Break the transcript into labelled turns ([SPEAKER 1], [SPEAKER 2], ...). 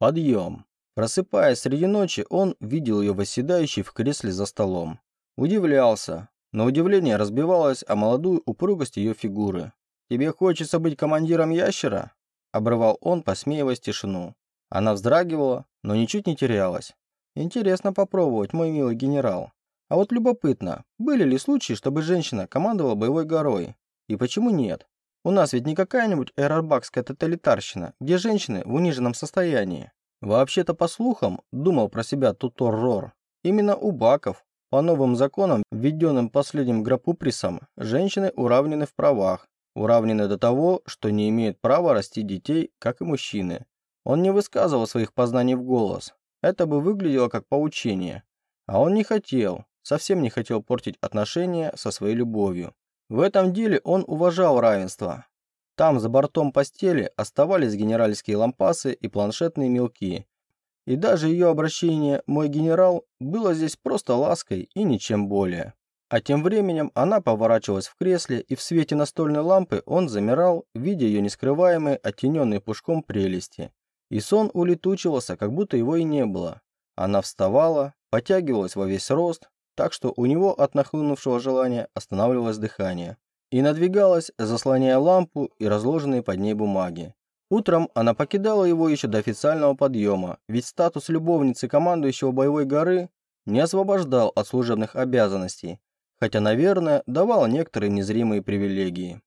[SPEAKER 1] Подъем. Просыпаясь среди ночи, он видел ее восседающей в кресле за столом. Удивлялся, но удивление разбивалось о молодую упругость ее фигуры. «Тебе хочется быть командиром ящера?» Обрывал он, посмеиваясь тишину. Она вздрагивала, но ничуть не терялась. «Интересно попробовать, мой милый генерал. А вот любопытно, были ли случаи, чтобы женщина командовала боевой горой? И почему нет? У нас ведь не какая-нибудь эрарбакская тоталитарщина, где женщины в униженном состоянии. Вообще-то, по слухам, думал про себя Тутор Рор, именно у баков, по новым законам, введенным последним Грапуприсом, женщины уравнены в правах, уравнены до того, что не имеют права расти детей, как и мужчины. Он не высказывал своих познаний в голос. Это бы выглядело как поучение. А он не хотел, совсем не хотел портить отношения со своей любовью. В этом деле он уважал равенство. Там, за бортом постели, оставались генеральские лампасы и планшетные мелки. И даже ее обращение «мой генерал» было здесь просто лаской и ничем более. А тем временем она поворачивалась в кресле, и в свете настольной лампы он замирал, видя ее нескрываемые, оттененные пушком прелести. И сон улетучивался, как будто его и не было. Она вставала, потягивалась во весь рост, так что у него от нахлынувшего желания останавливалось дыхание. И надвигалась, заслоняя лампу и разложенные под ней бумаги. Утром она покидала его еще до официального подъема, ведь статус любовницы командующего боевой горы не освобождал от служебных обязанностей, хотя, наверное, давал некоторые незримые привилегии.